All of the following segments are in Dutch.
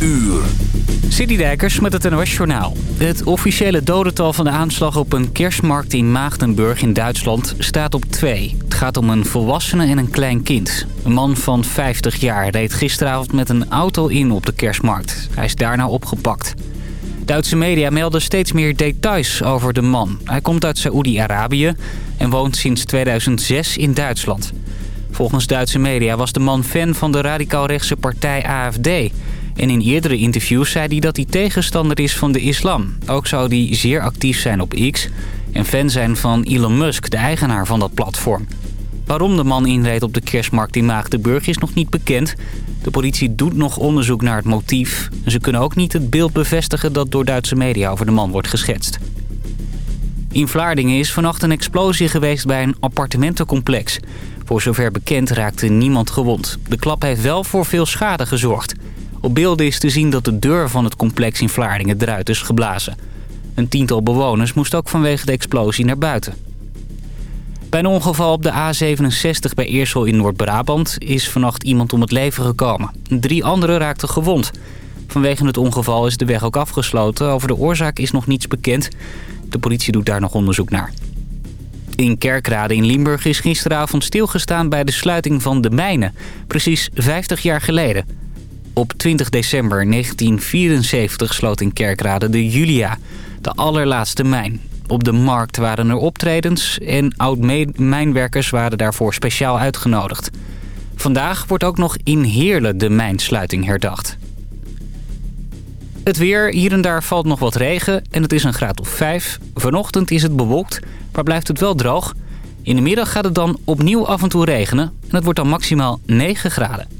uur. Citydijkers met het NOS Journaal. Het officiële dodental van de aanslag op een kerstmarkt in Maagdenburg in Duitsland staat op twee. Het gaat om een volwassene en een klein kind. Een man van 50 jaar reed gisteravond met een auto in op de kerstmarkt. Hij is daarna opgepakt. Duitse media melden steeds meer details over de man. Hij komt uit Saoedi-Arabië en woont sinds 2006 in Duitsland. Volgens Duitse media was de man fan van de radicaal-rechtse partij AFD... En in eerdere interviews zei hij dat hij tegenstander is van de islam. Ook zou hij zeer actief zijn op X en fan zijn van Elon Musk, de eigenaar van dat platform. Waarom de man inreed op de kerstmarkt in Maagdenburg is nog niet bekend. De politie doet nog onderzoek naar het motief. Ze kunnen ook niet het beeld bevestigen dat door Duitse media over de man wordt geschetst. In Vlaardingen is vannacht een explosie geweest bij een appartementencomplex. Voor zover bekend raakte niemand gewond. De klap heeft wel voor veel schade gezorgd. Op beelden is te zien dat de deur van het complex in Vlaardingen eruit is geblazen. Een tiental bewoners moest ook vanwege de explosie naar buiten. Bij een ongeval op de A67 bij Eersel in Noord-Brabant is vannacht iemand om het leven gekomen. Drie anderen raakten gewond. Vanwege het ongeval is de weg ook afgesloten. Over de oorzaak is nog niets bekend. De politie doet daar nog onderzoek naar. In Kerkrade in Limburg is gisteravond stilgestaan bij de sluiting van de mijnen. Precies 50 jaar geleden. Op 20 december 1974 sloot in Kerkrade de Julia, de allerlaatste mijn. Op de markt waren er optredens en oud-mijnwerkers waren daarvoor speciaal uitgenodigd. Vandaag wordt ook nog in Heerlen de mijnsluiting herdacht. Het weer, hier en daar valt nog wat regen en het is een graad of 5. Vanochtend is het bewolkt, maar blijft het wel droog. In de middag gaat het dan opnieuw af en toe regenen en het wordt dan maximaal 9 graden.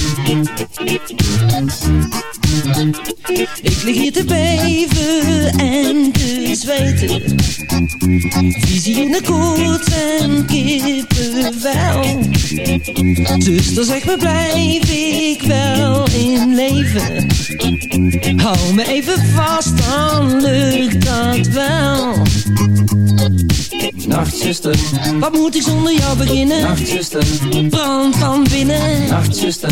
Ik lig hier te beven en te zweten. Visie in de koets en kippenvel. Zuster, zeg me, blijf ik wel in leven? Hou me even vast, dan lukt dat wel. nachtzuster, Wat moet ik zonder jou beginnen? nachtzuster, Brand van binnen. nachtzuster,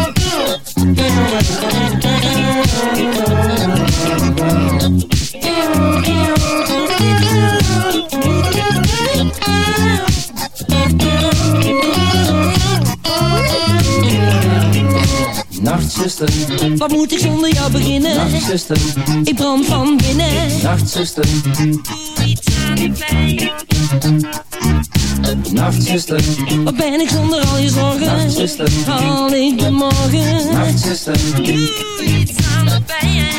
Wat moet ik zonder jou beginnen? nachtzuster, Ik brand van binnen. nachtzuster, Doe iets aan de pijn. nachtzuster, Wat ben ik zonder al je zorgen? nachtzuster, Haal ik de morgen? nachtzuster, Doe iets aan de pijn.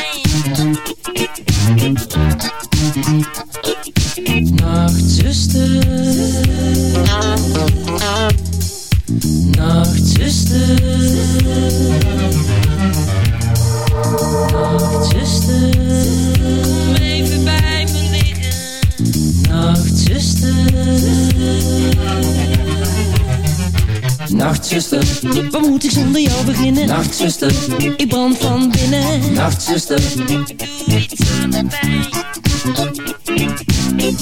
zonder jou beginnen. Nachtzuster, ik brand van binnen. Nachtzuster, iets aan de pijn.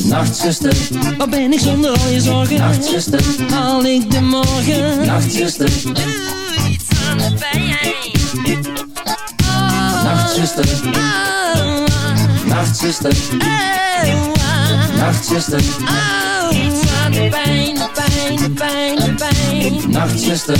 Nachtzuster, waar ben ik zonder al je zorgen? Nachtzuster, haal ik de morgen? Nachtzuster, doe iets aan de pijn. Oh, Nachtzuster, oh, Nachtzuster, oh, Nachtzuster, oh, de. Nachtzuster.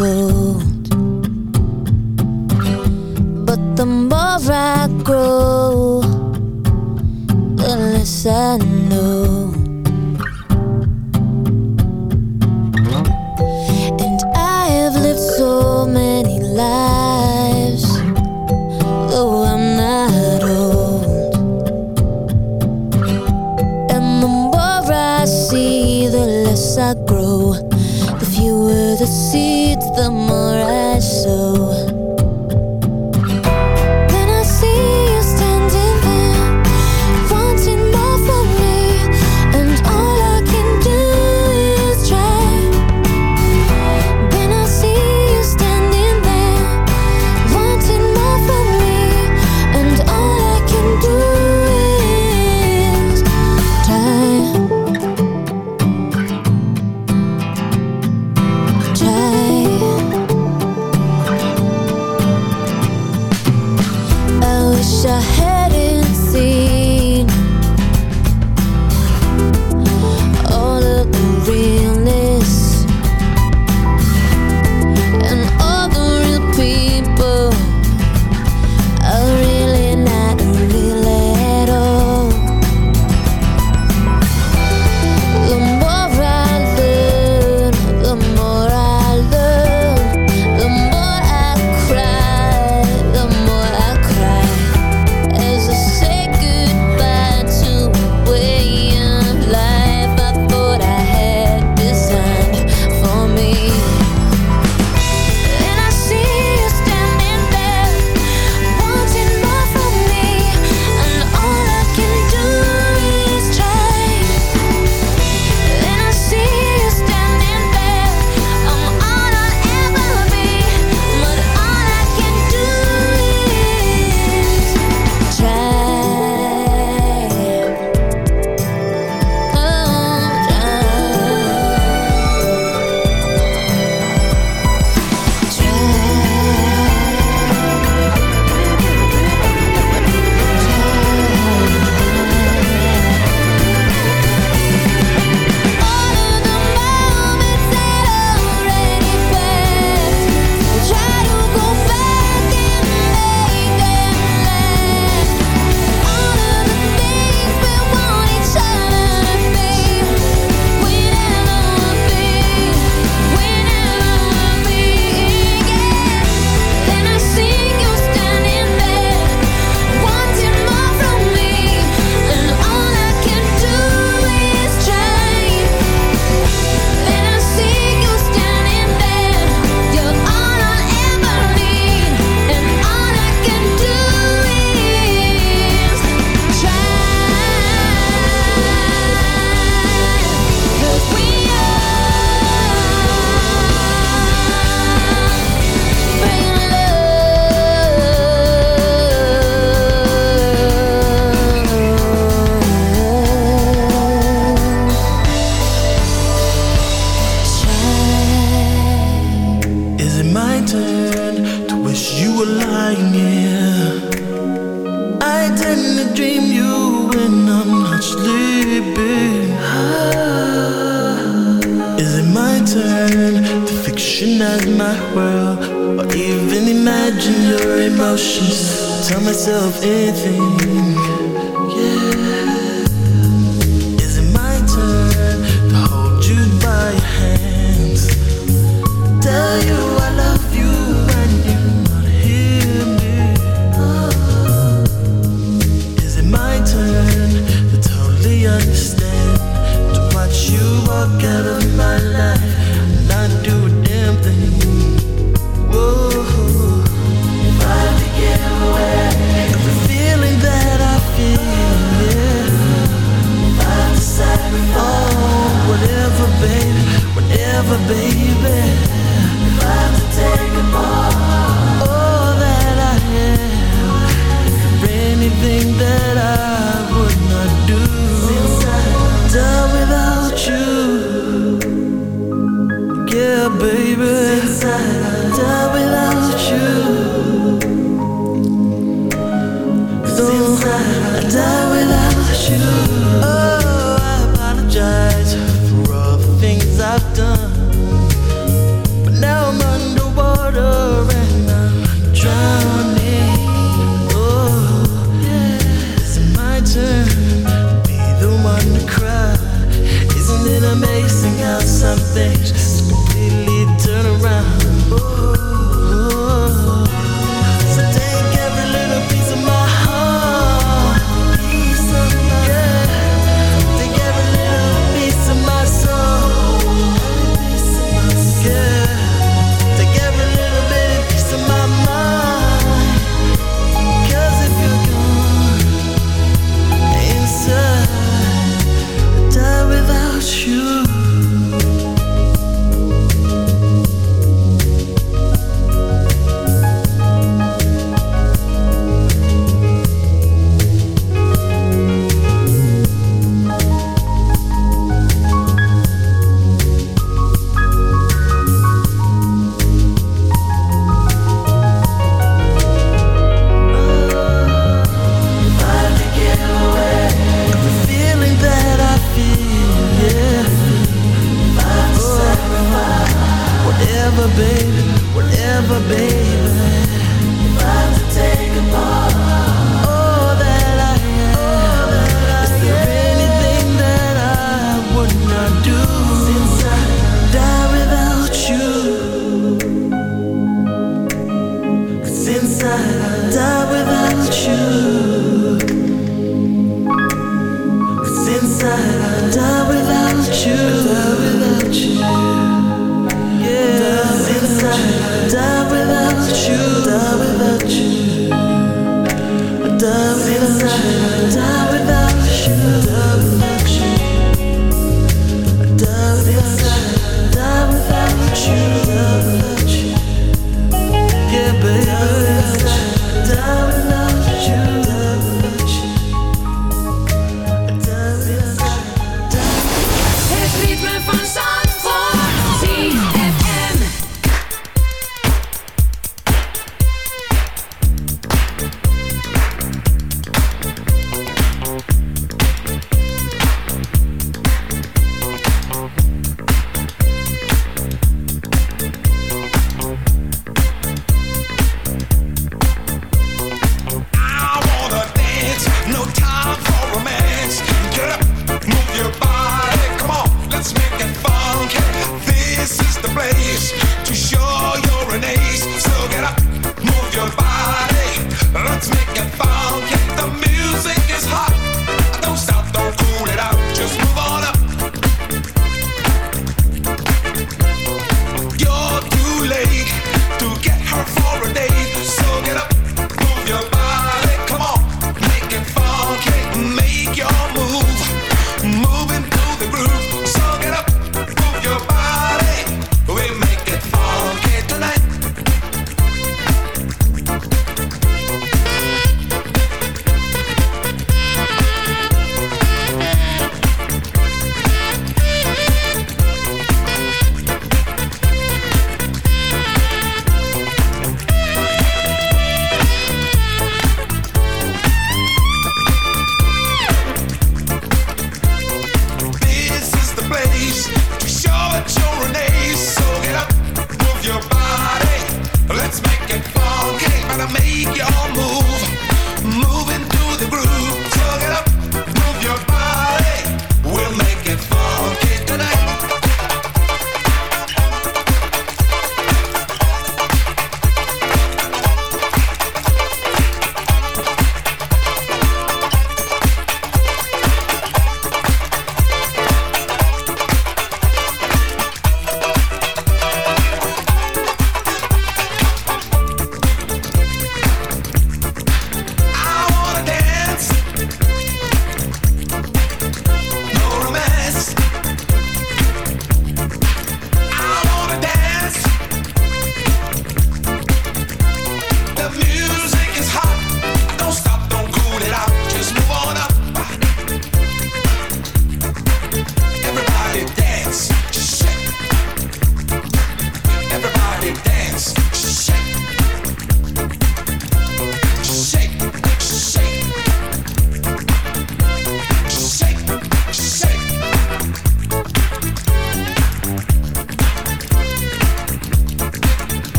so cry. Isn't it amazing how some things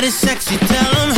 body sexy, tell them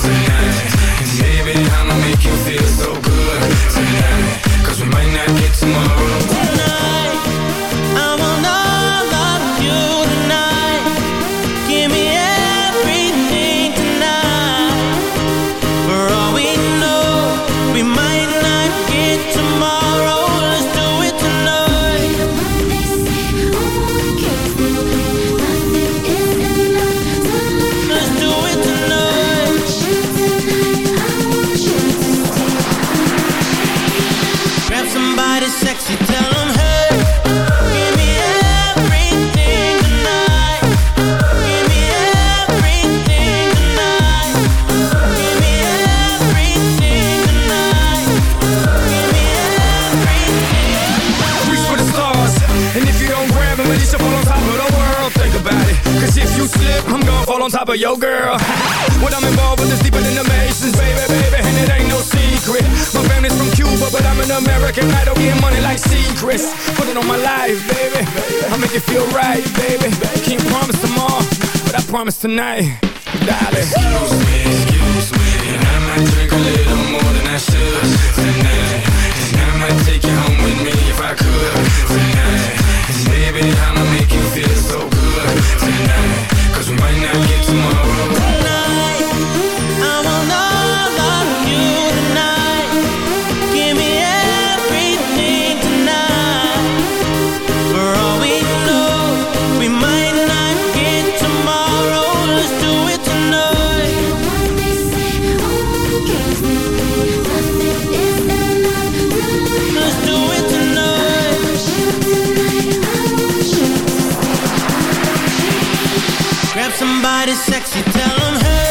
Grab somebody sexy, tell them hey.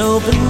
open